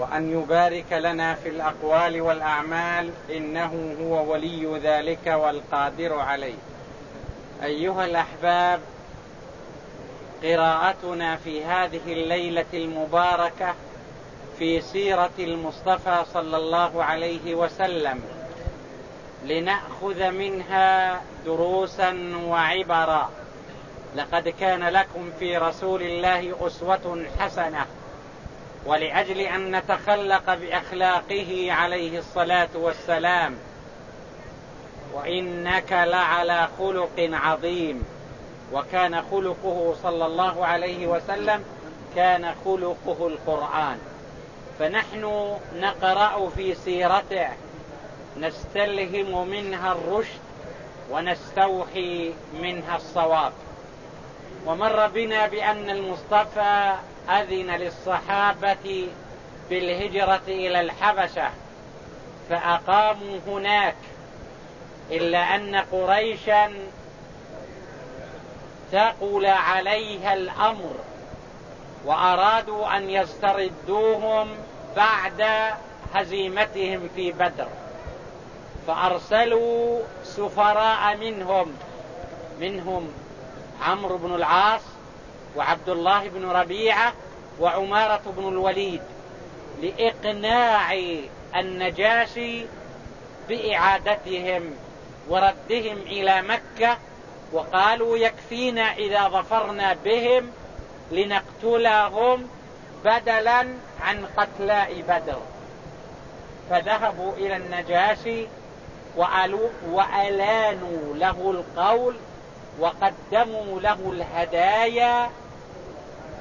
وأن يبارك لنا في الأقوال والأعمال إنه هو ولي ذلك والقادر عليه. أيها الأحباب قراءتنا في هذه الليلة المباركة في سيرة المصطفى صلى الله عليه وسلم لنأخذ منها دروسا وعبرا. لقد كان لكم في رسول الله أسوة حسنة. ولأجل أن نتخلق بأخلاقه عليه الصلاة والسلام. وإنك لعلى خلق عظيم. وكان خلقه صلى الله عليه وسلم كان خلقه القرآن. فنحن نقرأ في سيرته. نستلهم منها الرشد ونستوحي منها الصواب. ومر بنا بأن المصطفى أذن للصحابة بالهجرة إلى الحبشة فأقاموا هناك إلا أن قريشا ثقل عليها الأمر وأرادوا أن يستردوهم بعد هزيمتهم في بدر فأرسلوا سفراء منهم منهم عمرو بن العاص وعبد الله بن ربيعة وعمارة بن الوليد لإقناع النجاشي بإعادتهم وردهم إلى مكة وقالوا يكفينا إذا ظفرنا بهم لنقتلهم بدلا عن قتلاء بدر. فذهبوا إلى النجاشي وألانوا له القول وقدموا له الهدايا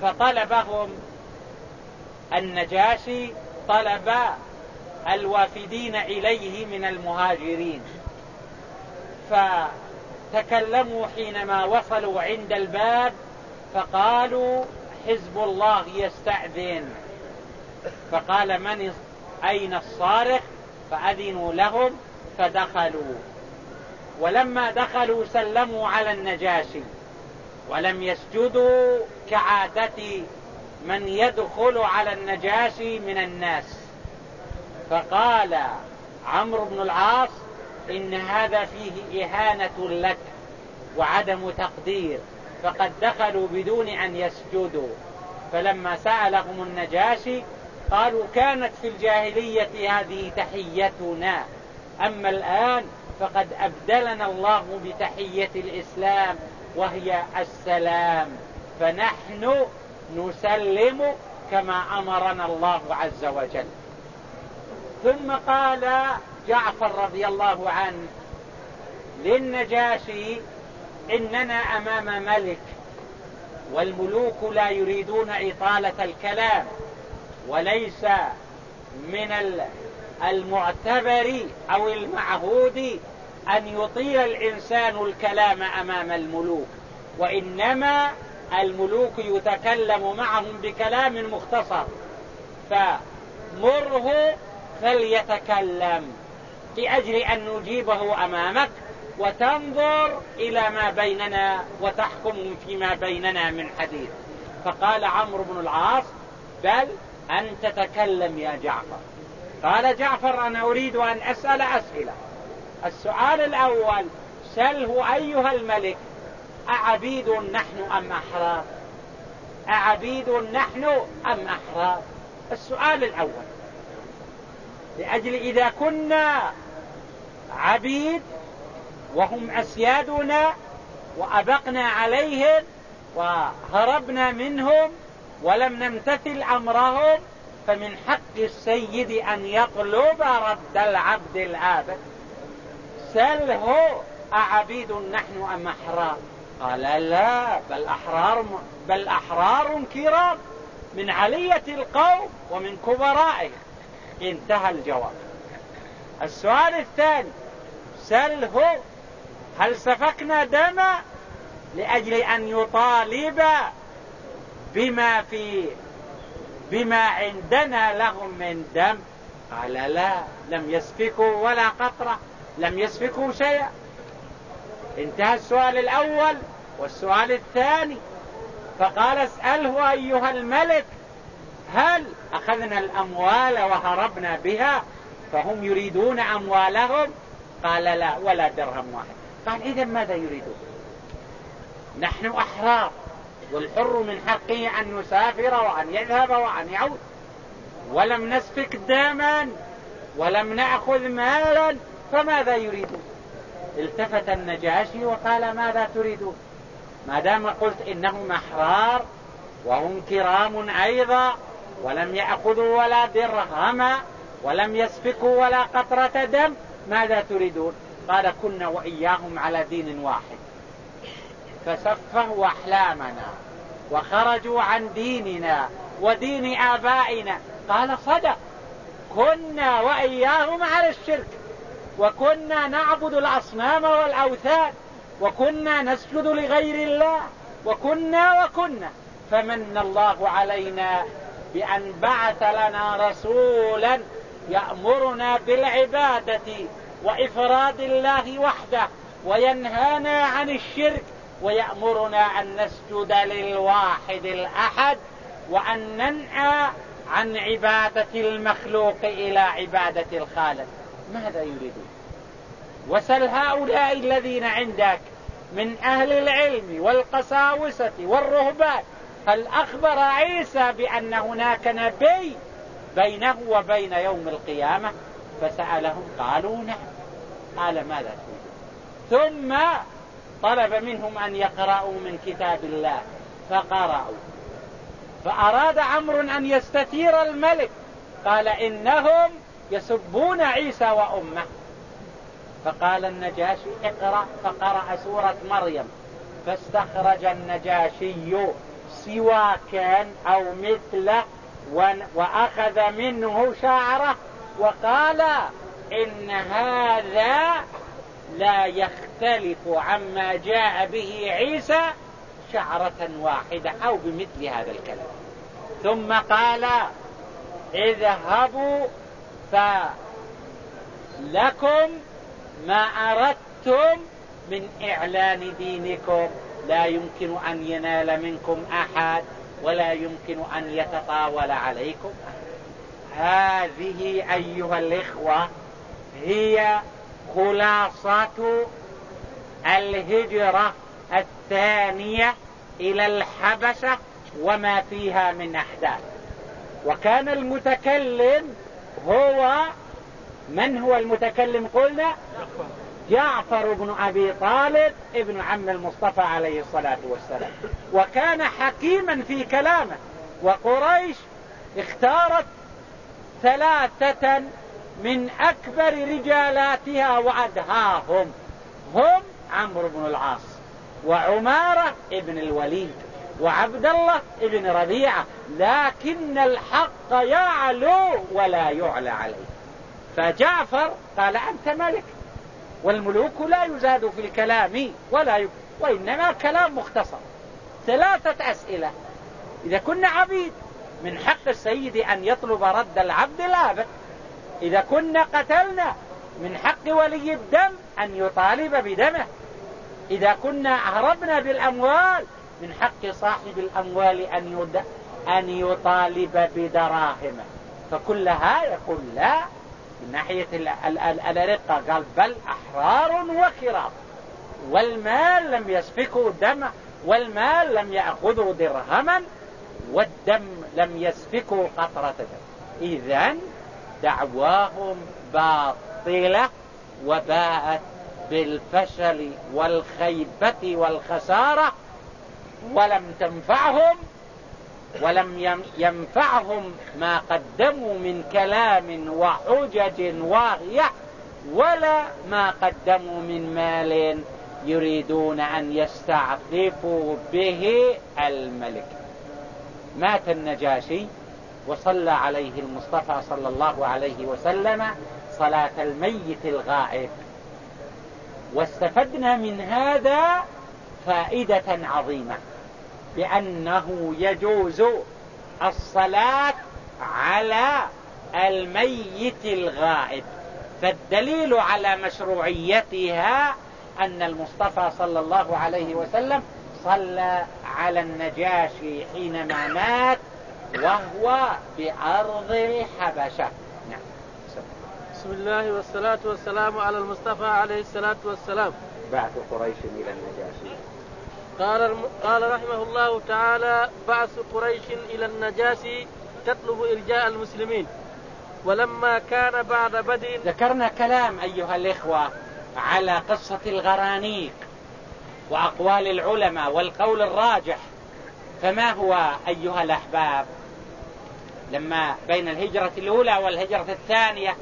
فطلبهم النجاشي طلب الوافدين إليه من المهاجرين. فتكلموا حينما وصلوا عند الباب فقالوا حزب الله يستأذن. فقال من أين الصارخ؟ فأذنوا لهم فدخلوا. ولما دخلوا سلموا على النجاشي. ولم يسجدوا كعادة من يدخل على النجاشي من الناس. فقال عمرو بن العاص إن هذا فيه إهانة لك وعدم تقدير فقد دخلوا بدون أن يسجدوا. فلما سألهم النجاشي قالوا كانت في الجاهلية هذه تحيتنا أما الآن فقد أبدلنا الله بتحية الإسلام. وهي السلام. فنحن نسلم كما أمرنا الله عز وجل. ثم قال جعفر رضي الله عنه للنجاشي إننا أمام ملك والملوك لا يريدون إطالة الكلام وليس من المعتبر أو المعهود أن يطيل الإنسان الكلام أمام الملوك وإنما الملوك يتكلم معهم بكلام مختصر. فمره فليتكلم لأجل أن نجيبه أمامك وتنظر إلى ما بيننا وتحكم فيما بيننا من حديث. فقال عمرو بن العاص بل أن تتكلم يا جعفر. قال جعفر أنا أريد أن أسأل أسئلة. السؤال الأول سله أيها الملك أعبيد نحن أم أحرار أعبيد نحن أم أحرار السؤال الأول. لأجل إذا كنا عبيد وهم أسيادنا وأبقنا عليهم وهربنا منهم ولم نمتثل أمرهم فمن حق السيد أن يطلب رد العبد الآبد. سله أعبيد نحن أم أحرار؟ قال لا بل أحرار, بل أحرار كرام من علية القوم ومن كبرائهم. انتهى الجواب. السؤال الثاني سله هل سفكنا دما لأجل أن يطالب بما في بما عندنا لهم من دم؟ قال لا لم يسفكوا ولا قطرة. لم يسفكوا شيئا. انتهى السؤال الأول والسؤال الثاني. فقال اسأله أيها الملك هل أخذنا الأموال وهربنا بها فهم يريدون أموالهم؟ قال لا ولا درهم واحد. قال إذا ماذا يريدون؟ نحن أحرار والحر من حقه أن يسافر وأن يذهب وأن يعود. ولم نسفك دما ولم نأخذ مالا فماذا يريدون التفت النجاشي وقال ماذا تريدون ما دام قلت إنهم أحرار وهم كرام أيضا ولم يأخذوا ولا درهما ولم يسفكوا ولا قطرة دم ماذا تريدون؟ قال كنا وإياهم على دين واحد. فسفهوا أحلامنا وخرجوا عن ديننا ودين آبائنا. قال صدق كنا وإياهم على الشرك. وكنا نعبد الأصنام والأوثان وكنا نسجد لغير الله وكنا وكنا فمن الله علينا بأن بعث لنا رسولا يأمرنا بالعبادة وإفراد الله وحده وينهانا عن الشرك ويأمرنا أن نسجد للواحد الأحد وأن ننأى عن عبادة المخلوق إلى عبادة الخالق. ماذا يريدون؟ وسل هؤلاء الذين عندك من أهل العلم والقساوسة والرهبان هل أخبر عيسى بأن هناك نبي بينه وبين يوم القيامة؟ فسألهم قالوا نعم. قال ماذا تريدون ثم طلب منهم أن يقرأوا من كتاب الله فقرأوا. فأراد عمرو أن يستثير الملك قال إنهم يسبون عيسى وأمه. فقال النجاشي اقرأ فقرأ سورة مريم. فاستخرج النجاشي سواكا أو مثله وأخذ منه شعره وقال إن هذا لا يختلف عما جاء به عيسى شعرة واحدة أو بمثل هذا الكلام. ثم قال اذهبوا فلكم ما أردتم من إعلان دينكم. لا يمكن أن ينال منكم أحد ولا يمكن أن يتطاول عليكم هذه أيها الإخوة هي خلاصة الهجرة الثانية إلى الحبشة وما فيها من أحداث. وكان المتكلم هو من هو المتكلم قلنا؟ جعفر بن أبي طالب ابن عم المصطفى عليه الصلاة والسلام. وكان حكيما في كلامه. وقريش اختارت ثلاثة من أكبر رجالاتها وأدهاهم. هم عمرو بن العاص وعمارة ابن الوليد وعبد الله ابن ربيعة. لكن الحق يعلو ولا يعلى عليه. فجعفر قال أنت ملك والملوك لا يزاد في الكلام ولا ي... وإنما كلام مختصر. ثلاثة أسئلة. إذا كنا عبيد من حق السيد أن يطلب رد العبد لا بد إذا كنا قتلنا من حق ولي الدم أن يطالب بدمه. إذا كنا أهربنا بالأموال من حق صاحب الأموال أن, يد... أن يطالب بدراهمه. فكلها يقول لا. من ناحية الأرقة قال بل أحرار وكرام. والمال لم يسفكوا دم والمال لم يأخذوا درهما والدم لم يسفكوا قطرة دم. إذا دعواهم باطلة وباءت بالفشل والخيبة والخسارة ولم تنفعهم ولم ينفعهم ما قدموا من كلام وحجج واهية ولا ما قدموا من مال يريدون أن يستعطفوا به الملك. مات النجاشي وصلى عليه المصطفى صلى الله عليه وسلم صلاة الميت الغائب. واستفدنا من هذا فائدة عظيمة. بأنه يجوز الصلاة على الميت الغائب. فالدليل على مشروعيتها أن المصطفى صلى الله عليه وسلم صلى على النجاشي حينما مات وهو بأرض الحبشة. نعم. بسم الله والصلاة والسلام على المصطفى عليه الصلاة والسلام. بعث قريش إلى النجاشي. قال قال رحمه الله تعالى بعث قريش إلى النجاشي تطلب إرجاء المسلمين. ولما كان بعد بدر ذكرنا كلام أيها الإخوة على قصة الغرانيق وأقوال العلماء والقول الراجح. فما هو أيها الأحباب؟ لما بين الهجرة الأولى والهجرة الثانية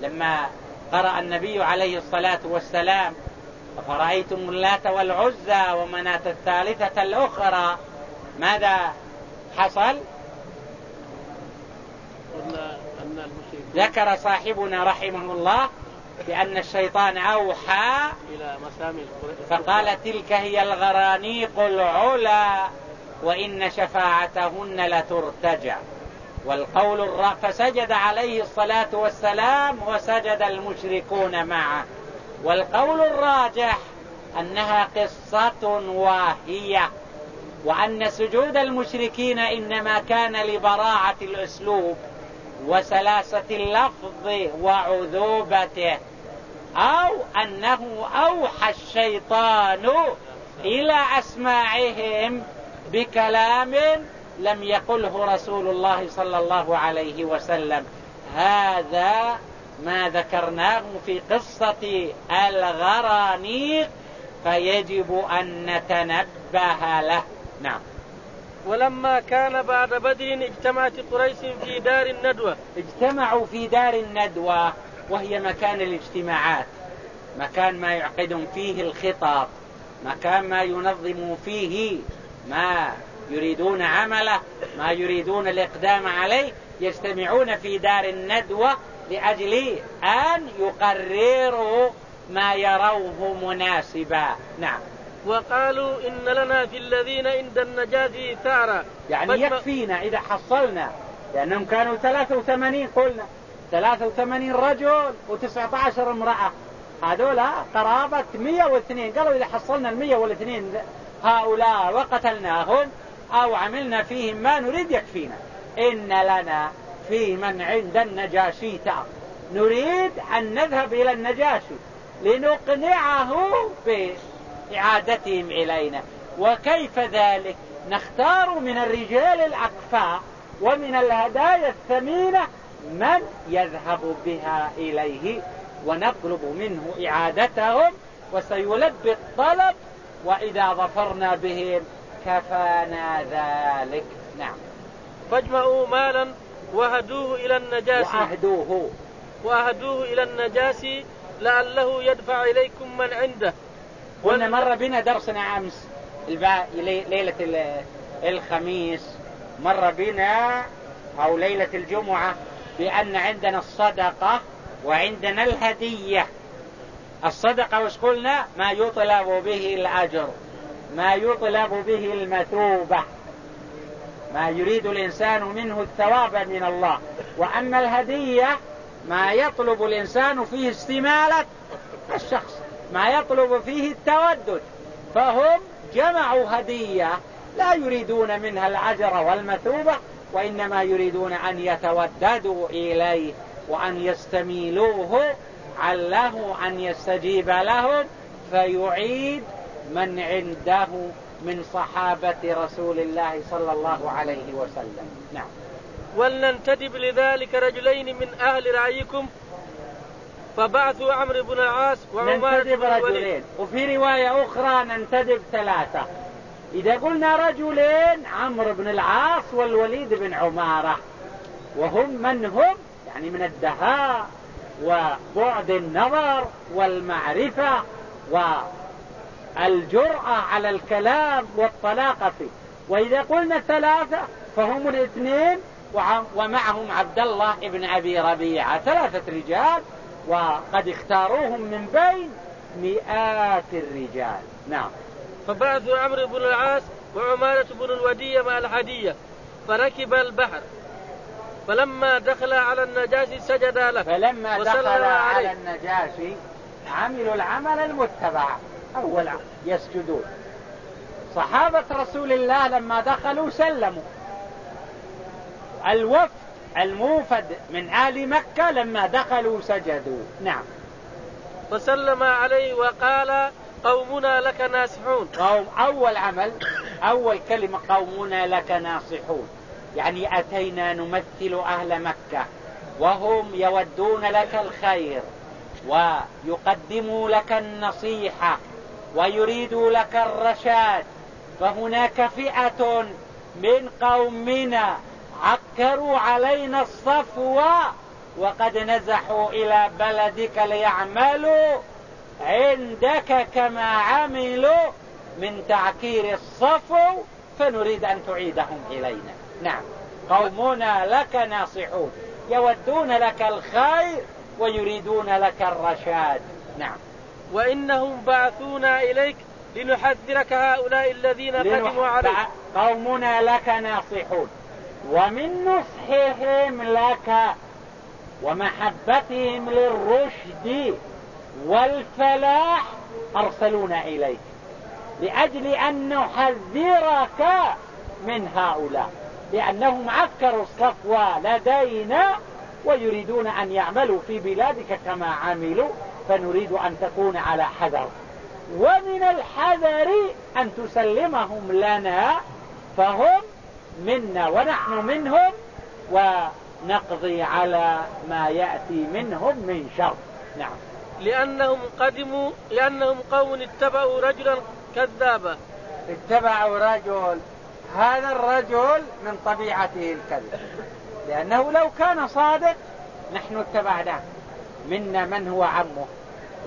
لما قرأ النبي عليه الصلاة والسلام أفرأيتم اللات والعزى ومناة الثالثة الأخرى؟ ماذا حصل؟ ذكر صاحبنا رحمه الله بأن الشيطان أوحى إلى مسامي فقال تلك هي الغرانيق العلا وإن شفاعتهن لترتجى. والقول الر... فسجد عليه الصلاة والسلام وسجد المشركون معه. والقول الراجح أنها قصة واهية وأن سجود المشركين إنما كان لبراعة الأسلوب وسلاسة اللفظ وعذوبته أو أنه أوحى الشيطان إلى أسماعهم بكلام لم يقله رسول الله صلى الله عليه وسلم. هذا ما ذكرناه في قصة الغرانيق فيجب أن نتنبه له. نعم. ولما كان بعد بدر اجتمعت قريش في دار الندوة. اجتمعوا في دار الندوة وهي مكان الاجتماعات مكان ما يعقدون فيه الخطاب مكان ما ينظم فيه ما يريدون عمله ما يريدون الإقدام عليه يجتمعون في دار الندوة لأجل أن يقرروا ما يروه مناسبا. نعم. وقالوا إن لنا في الذين عند النجاة ثأرا. يعني يكفينا إذا حصلنا لأنهم كانوا 83 قلنا 83 رجل و19 امرأة. هذول قرابة 102 قالوا إذا حصلنا ال 102 هؤلاء وقتلناهم أو عملنا فيهم ما نريد يكفينا. إن لنا في من عند النجاشي تأ نريد أن نذهب إلى النجاشي لنقنعه بإعادتهم إلينا. وكيف ذلك؟ نختار من الرجال الأكفاء ومن الهدايا الثمينة من يذهب بها إليه ونطلب منه إعادتهم وسيلبي الطلب وإذا ظفرنا بهم كفانا ذلك. نعم. فاجمعوا مالا وهدوه إلى النجاسي. وأهدوه. وأهدوه إلى النجاسي لعله يدفع إليكم من عنده. قلنا مر بنا درسنا أمس ليلة الخميس. مر بنا أو ليلة الجمعة بأن عندنا الصدقة وعندنا الهدية. الصدقة وش قلنا؟ ما يطلب به الأجر ما يطلب به المثوبة. ما يريد الإنسان منه الثواب من الله. وأما الهدية ما يطلب الإنسان فيه استمالة الشخص ما يطلب فيه التودد. فهم جمعوا هدية لا يريدون منها العجر والمثوبة وإنما يريدون أن يتوددوا إليه وأن يستميلوه عله أن يستجيب لهم فيعيد من عنده من صحابة رسول الله صلى الله عليه وسلم. نعم. ولننتدب لذلك رجلين من أهل رأيكم فبعثوا عمرو بن العاص وعمر بن رجلين. وفي رواية أخرى ننتدب ثلاثة. إذا قلنا رجلين عمرو بن العاص والوليد بن عمارة. وهم من هم؟ يعني من الدهاء وبعد النظر والمعرفة والجرأة على الكلام والطلاقة فيه. وإذا قلنا ثلاثة فهم الاثنين ومعهم عبد الله ابن أبي ربيعة. ثلاثة رجال وقد اختاروهم من بين مئات الرجال. نعم. فبعثوا عمرو بن العاص وعمارة بن الودية مع الحدية فركب البحر. فلما دخل على النجاشي سجد له. فلما دخل على النجاشي عملوا العمل المتبع. أول يسجدون. صحابة رسول الله لما دخلوا سلموا. الوفد الموفد من آل مكة لما دخلوا سجدوا. نعم. فسلم عليه وقال قومنا لك ناصحون. قوم أول عمل أول كلمة قومنا لك ناصحون. يعني أتينا نمثل أهل مكة. وهم يودون لك الخير ويقدموا لك النصيحة. ويريدوا لك الرشاد. فهناك فئة من قومنا عكروا علينا الصفو وقد نزحوا إلى بلدك ليعملوا عندك كما عملوا من تعكير الصفو فنريد أن تعيدهم إلينا. نعم. قومنا لك ناصحون. يودون لك الخير ويريدون لك الرشاد. نعم. وإنهم بعثونا إليك لنحذرك هؤلاء الذين قدموا عليك. قومنا لك ناصحون. ومن نصحهم لك ومحبتهم للرشد والفلاح أرسلونا إليك لأجل أن نحذرك من هؤلاء لأنهم عكروا الصفوة لدينا ويريدون أن يعملوا في بلادك كما عملوا. فنريد أن تكون على حذر. ومن الحذر أن تسلمهم لنا فهم منا ونحن منهم ونقضي على ما يأتي منهم من شر. نعم. لأنهم قدموا لأنهم قوم اتبعوا رجلا كذابا. اتبعوا رجل هذا الرجل من طبيعته الكذب. لأنه لو كان صادق نحن اتبعناه. منا من هو عمه؟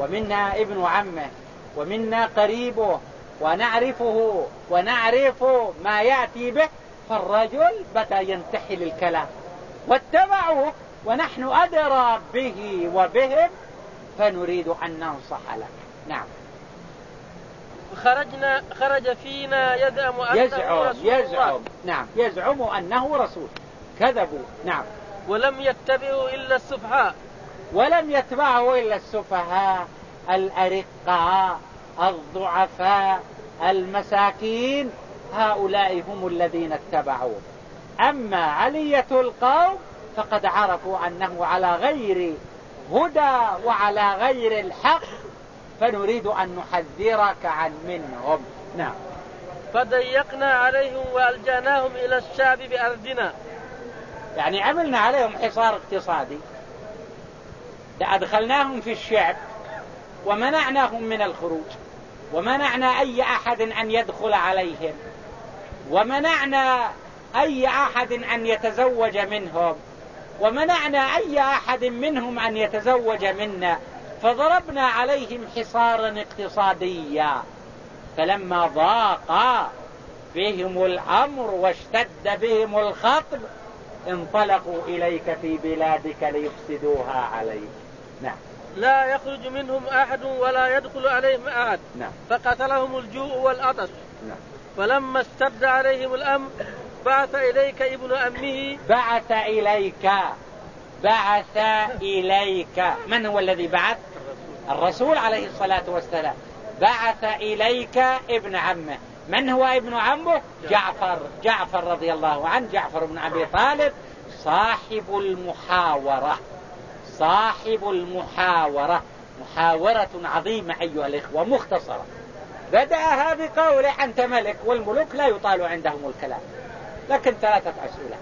ومنا ابن عمه ومنا قريبه ونعرفه ونعرف ما يأتي به فالرجل بدأ ينتحل الكلام. واتبعوه ونحن أدرى به وبهم فنريد أن ننصح لك نعم. خرجنا خرج فينا يزعم أنه يزعم رسول يزعم. الله نعم يزعم أنه رسول. كذبوا. نعم. ولم يتبعوا إلا السفهاء. ولم يتبعه إلا السفهاء الأرقاء الضعفاء المساكين. هؤلاء هم الذين اتبعوه. أما علية القوم فقد عرفوا أنه على غير هدى وعلى غير الحق فنريد أن نحذرك عن منهم. نعم. فضيقنا عليهم وألجأناهم إلى الشعب بأرضنا. يعني عملنا عليهم حصار اقتصادي. أدخلناهم في الشعب ومنعناهم من الخروج ومنعنا أي أحد أن يدخل عليهم ومنعنا أي أحد أن يتزوج منهم ومنعنا أي أحد منهم أن يتزوج منا فضربنا عليهم حصارا اقتصاديا. فلما ضاق بهم الأمر واشتد بهم الخطب انطلقوا إليك في بلادك ليفسدوها عليك. نعم. لا يخرج منهم أحد ولا يدخل عليهم أحد. نعم. فقتلهم الجوع والعطش. نعم. فلما اشتد عليهم الأمر بعث إليك ابن أمه. بعث إليك. بعث إليك. من هو الذي بعث؟ الرسول عليه الصلاة والسلام. بعث إليك ابن عمه. من هو ابن عمه؟ جعفر. جعفر رضي الله عنه. جعفر بن أبي طالب صاحب المحاورة. صاحب المحاورة. محاورة عظيمة أيها الإخوة مختصرة. بدأها بقوله أنت ملك والملوك لا يطال عندهم الكلام لكن ثلاثة أسئلة.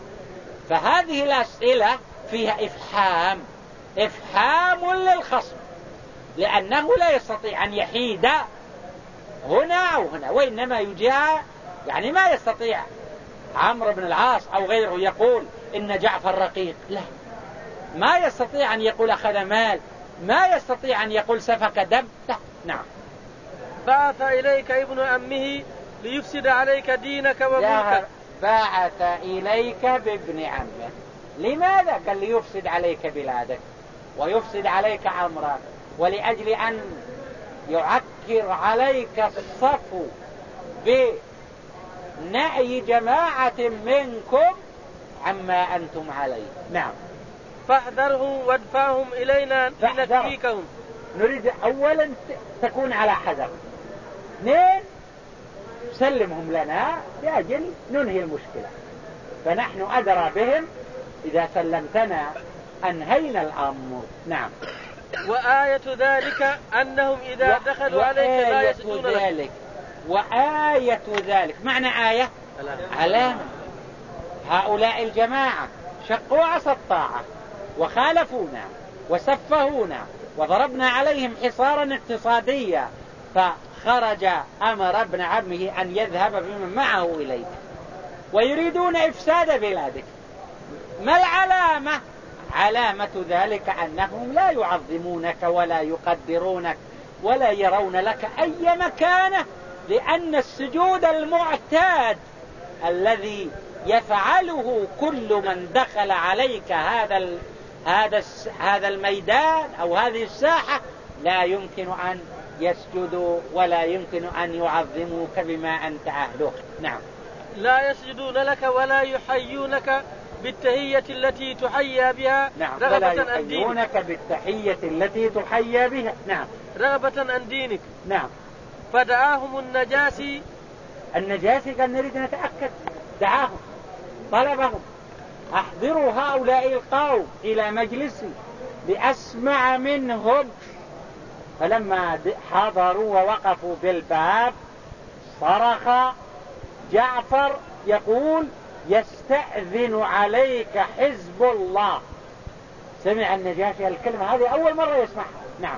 فهذه الأسئلة فيها إفحام إفحام للخصم لأنه لا يستطيع أن يحيد هنا أو هنا وإنما يجاء يعني ما يستطيع. عمرو بن العاص أو غيره يقول إن جعفر رقيق لا. ما يستطيع أن يقول أخذ مال ما يستطيع أن يقول سفك دم. نعم. بعث إليك ابن أمه ليفسد عليك دينك وملكك. بعث إليك بابن عمه. لماذا؟ قال ليفسد عليك بلادك ويفسد عليك عمرك ولأجل أن يعكر عليك الصفو بنعي جماعة منكم عما أنتم عليه. نعم. فاحذرهم وادفعهم إلينا لنكفيكهم نريد أولا تكون على حذر. اثنين سلمهم لنا لأجل ننهي المشكلة. فنحن أدرى بهم إذا سلمتنا أنهينا الأمر. نعم. وآية ذلك أنهم إذا و... دخلوا عليك لا يسجدون ذلك. وآية ذلك. معنى آية؟ علامة هؤلاء الجماعة شقوا عصا الطاعة. وخالفونا وسفهونا وضربنا عليهم حصارا اقتصاديا فخرج أمر ابن عمه أن يذهب بمن معه إليك. ويريدون إفساد بلادك. ما العلامة؟ علامة ذلك أنهم لا يعظمونك ولا يقدرونك ولا يرون لك أي مكانة لأن السجود المعتاد الذي يفعله كل من دخل عليك هذا هذا هذا الميدان أو هذه الساحة لا يمكن أن يسجدوا ولا يمكن أن يعظموك بما أنت أهله. نعم. لا يسجدون لك ولا يحيونك بالتحية التي تحيى بها. نعم رغبة عن دينك. يحيونك بالتحية التي تحيى بها. نعم. رغبة عن دينك. نعم. فدعاهم النجاسي. النجاسي قال نريد نتأكد. دعاهم. طلبهم. أحضروا هؤلاء القوم إلى مجلسي لأسمع منهم. فلما حضروا ووقفوا بالباب صرخ جعفر يقول يستأذن عليك حزب الله. سمع النجاشي الكلمة هذه أول مرة يسمعها. نعم.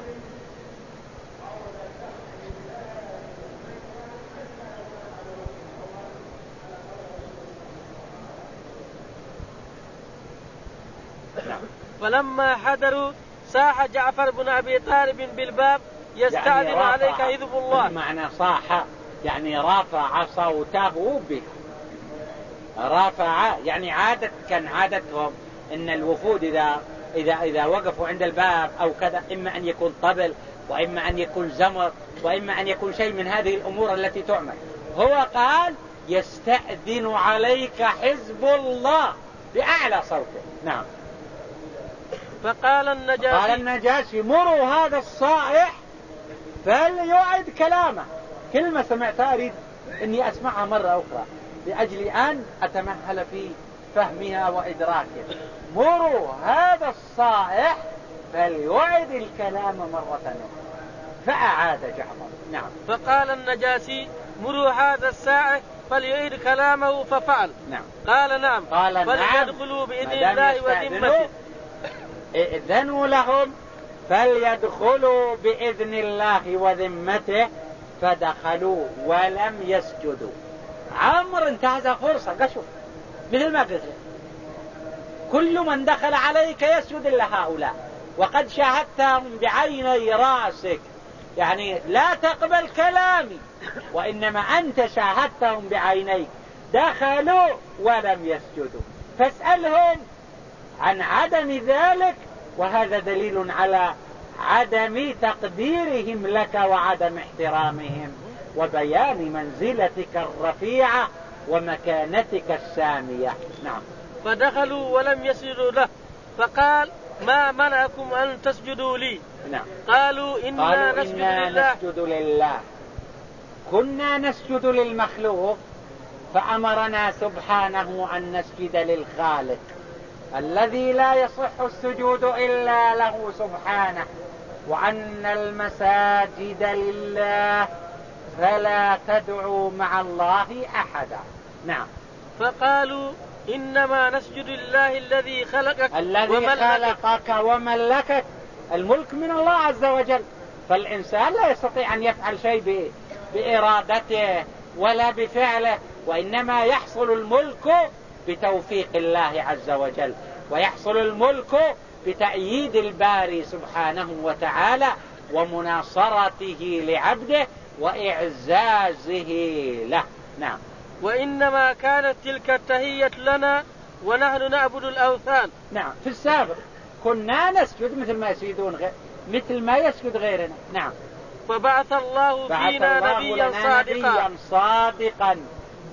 فلما حضروا ساح جعفر بن أبي طالب بالباب يستأذن يعني عليك حزب الله. معنى صاح يعني رافع صوته به رافع يعني عادة كان عادتهم إن الوفود إذا إذا إذا وقفوا عند الباب أو كذا إما أن يكون طبل وإما أن يكون زمر وإما أن يكون شيء من هذه الأمور التي تعمل. هو قال يستأذن عليك حزب الله بأعلى صوته. نعم. فقال النجاشي قال النجاشي مروا هذا الصائح فليعد كلامه. كلمة سمعتها أريد أني أسمعها مرة أخرى لأجل أن أتمهل في فهمها وإدراكها. مروا هذا الصائح فليعد الكلام مرة أخرى. فأعاد جعفر. نعم. فقال النجاسي مروا هذا السائح فليعيد كلامه ففعل. نعم. قال نعم. قال نعم. فليدخلوا بإذن الله وذمته. ائذنوا لهم فليدخلوا بإذن الله وذمته فدخلوا ولم يسجدوا. عمر انتهز فرصة. قشوا مثل ما قلت كل من دخل عليك يسجد إلا هؤلاء. وقد شاهدتهم بعيني راسك. يعني لا تقبل كلامي وإنما أنت شاهدتهم بعينيك. دخلوا ولم يسجدوا. فاسألهم عن عدم ذلك وهذا دليل على عدم تقديرهم لك وعدم احترامهم وبيان منزلتك الرفيعة ومكانتك السامية. نعم. فدخلوا ولم يسجدوا له. فقال ما منعكم أن تسجدوا لي؟ نعم. قالوا إنا, قالوا نسجد, إنا لله. نسجد لله. كنا نسجد للمخلوق فأمرنا سبحانه أن نسجد للخالق. الذي لا يصح السجود إلا له سبحانه وأن المساجد لله فلا تدعوا مع الله أحدا. نعم. فقالوا إنما نسجد لله الذي خلقك الذي خلقك وملكك الملك من الله عز وجل. فالإنسان لا يستطيع أن يفعل شيء بإرادته ولا بفعله وإنما يحصل الملك بتوفيق الله عز وجل ويحصل الملك بتأييد الباري سبحانه وتعالى ومناصرته لعبده وإعزازه له. نعم. وإنما كانت تلك التهية لنا ونحن نعبد الأوثان. نعم. في السابق كنا نسجد مثل ما يسجدون غير مثل ما يسجد غيرنا. نعم. فبعث الله فينا الله نبيا صادقا نبيا صادقا.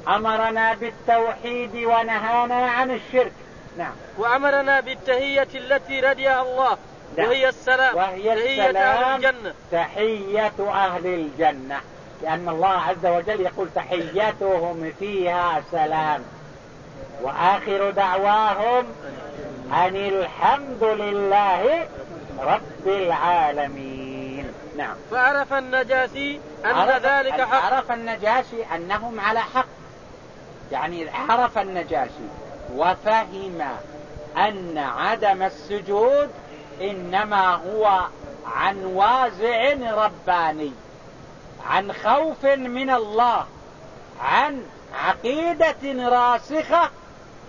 أمرنا بالتوحيد ونهانا عن الشرك. نعم. وأمرنا بالتهية التي رديها الله نعم. وهي السلام. وهي تحية أهل الجنة. تحية أهل الجنة. لأن الله عز وجل يقول تحيتهم فيها سلام. وآخر دعواهم أن الحمد لله رب العالمين. نعم. فعرف النجاشي أن عرف ذلك حق. عرف النجاشي أنهم على حق. يعني عرف النجاشي وفهم أن عدم السجود إنما هو عن وازع رباني عن خوف من الله عن عقيدة راسخة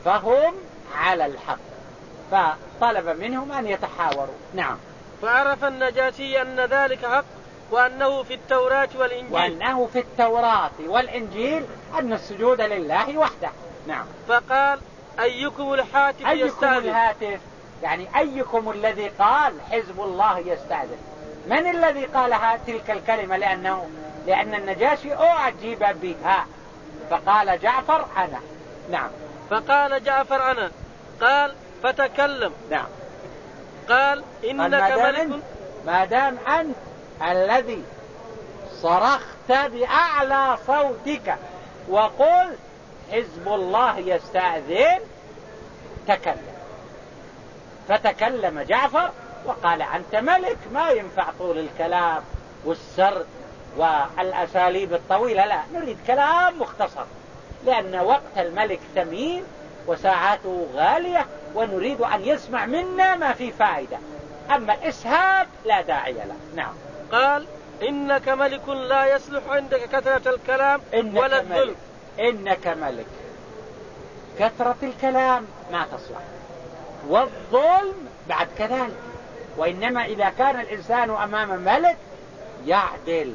فهم على الحق. فطلب منهم أن يتحاوروا. نعم. فعرف النجاشي أن ذلك حق. وأنه في التوراة والإنجيل. وأنه في التوراة والإنجيل أن السجود لله وحده. نعم. فقال أيكم الحاتف أيكم يستأذن؟ الهاتف؟ يعني أيكم الذي قال حزب الله يستأذن؟ من الذي قال تلك الكلمة؟ لأنه لأن النجاشي أعجب بها. فقال جعفر أنا. نعم. فقال جعفر أنا. قال فتكلم. نعم. قال إنك ملك ما دام أنت الذي صرخت بأعلى صوتك وقل حزب الله يستأذن تكلم. فتكلم جعفر وقال أنت ملك ما ينفع طول الكلام والسرد والأساليب الطويلة. لا نريد كلام مختصر لأن وقت الملك ثمين وساعاته غالية ونريد أن يسمع منا ما في فائدة. أما الإسهاب لا داعي له. نعم. قال إنك ملك لا يصلح عندك كثرة الكلام إنك ولا الظلم. إنك ملك. كثرة الكلام ما تصلح. والظلم بعد كذلك. وإنما إذا كان الإنسان أمام ملك يعدل.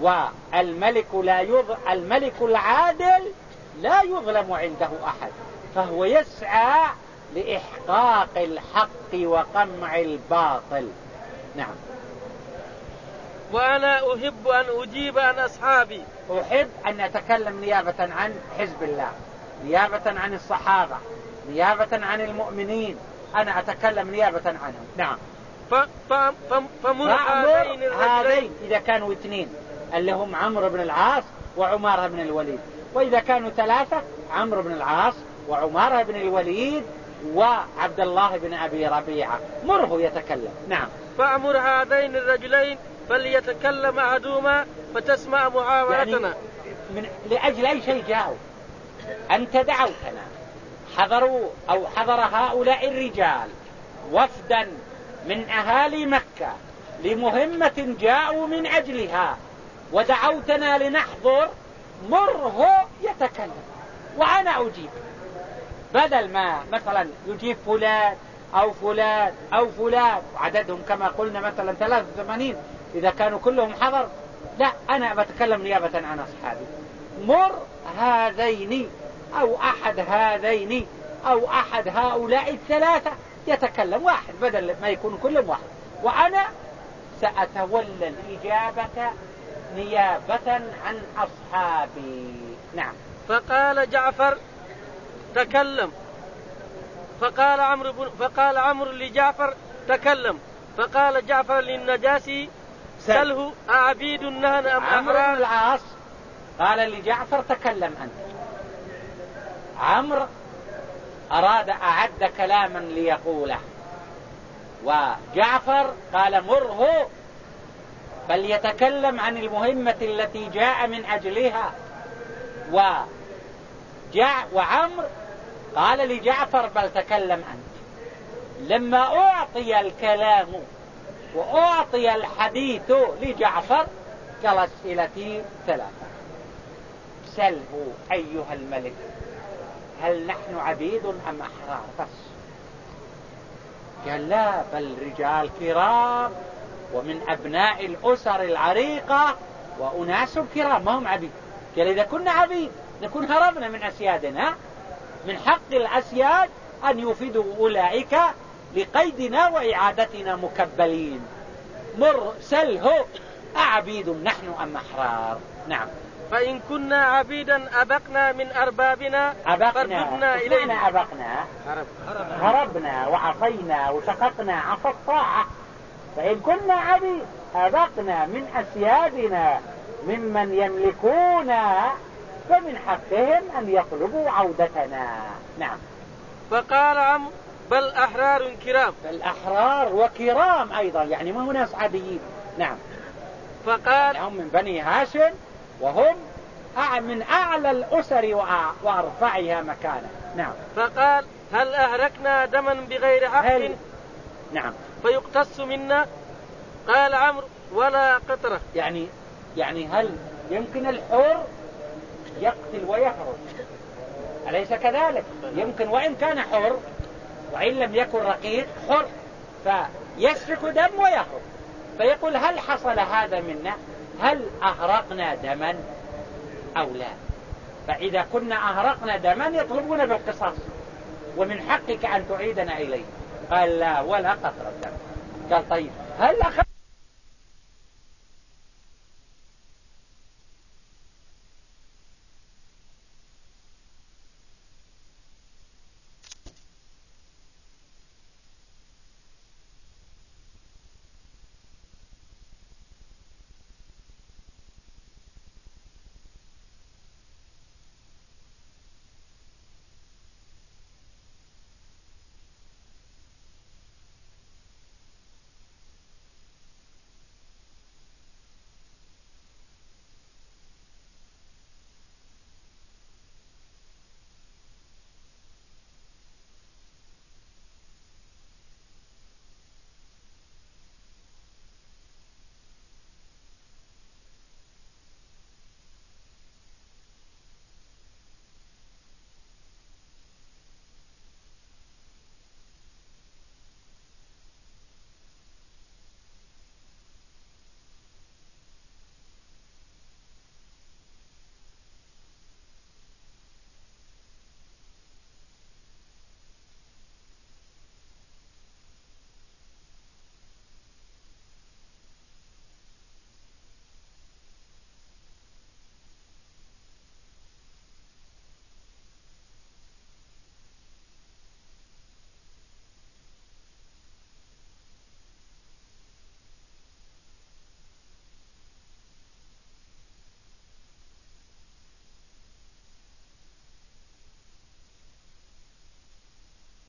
والملك لا يظ... الملك العادل لا يظلم عنده أحد. فهو يسعى لإحقاق الحق وقمع الباطل. نعم. وأنا أحب أن أجيب عن أصحابي. أحب أن أتكلم نيابة عن حزب الله نيابة عن الصحابة نيابة عن المؤمنين. أنا أتكلم نيابة عنهم. نعم. ف... ف... ف... فمر هذين هذين إذا كانوا اثنين اللي هم عمرو بن العاص وعمارة بن الوليد. وإذا كانوا ثلاثة عمرو بن العاص وعمارة بن الوليد وعبد الله بن أبي ربيعة. مره يتكلم. نعم. فأمر هذين الرجلين فليتكلم أحدهما فتسمع محاورتنا يعني من لأجل أي شيء جاءوا. أنت دعوتنا. حضروا أو حضر هؤلاء الرجال وفدا من أهالي مكة لمهمة جاءوا من أجلها ودعوتنا لنحضر. مره يتكلم وأنا أجيب. بدل ما مثلا يجيب فلان أو فلان أو فلان عددهم كما قلنا مثلا 83 إذا كانوا كلهم حضر لا أنا بتكلم نيابة عن أصحابي. مر هذين أو أحد هذين أو أحد هؤلاء الثلاثة يتكلم واحد بدل ما يكون كلهم واحد. وأنا سأتولى الإجابة نيابة عن أصحابي. نعم. فقال جعفر تكلم. فقال عمرو فقال عمرو لجعفر تكلم. فقال جعفر للنجاسي سله أعبيد النهن أم عمرو بن العاص. قال لجعفر تكلم أنت. عمرو أراد أعد كلاما ليقوله. وجعفر قال مره فليتكلم عن المهمة التي جاء من أجلها. وجع وعمر قال لجعفر بل تكلم أنت. لما أعطي الكلام وأعطي الحديث لجعفر قال أسئلتي ثلاثة. سله أيها الملك هل نحن عبيد أم أحرار؟ بس قال لا بل رجال كرام ومن أبناء الأسر العريقة وأناس كرام ما هم عبيد. قال إذا كنا عبيد نكون هربنا من أسيادنا. من حق الأسياد أن يفيدوا أولئك لقيدنا وإعادتنا مكبلين. مر سله أعبيد نحن أم أحرار؟ نعم. فإن كنا عبيدا أبقنا من أربابنا. أبقنا. إلينا. أبقنا. هربنا وعصينا وشققنا عصا الطاعة. فإن كنا عبيد أبقنا من أسيادنا. ممن يملكونا. فمن حقهم أن يطلبوا عودتنا. نعم. فقال عم بل أحرار كرام. بل أحرار وكرام أيضا يعني ما هو ناس عاديين. نعم. فقال هم من بني هاشم وهم من أعلى الأسر وأرفعها مكانا. نعم. فقال هل أهركنا دما بغير حق؟ هل... نعم. فيقتص منا؟ قال عمرو ولا قطرة. يعني يعني هل يمكن الحر؟ يقتل ويهرب أليس كذلك؟ يمكن وإن كان حر وإن لم يكن رقيق حر فيسفك دم ويهرب. فيقول هل حصل هذا منا؟ هل أهرقنا دما أو لا؟ فإذا كنا أهرقنا دما يطلبون بالقصاص. ومن حقك أن تعيدنا إليه. قال لا ولا قطرة دم قال طيب هل أخذ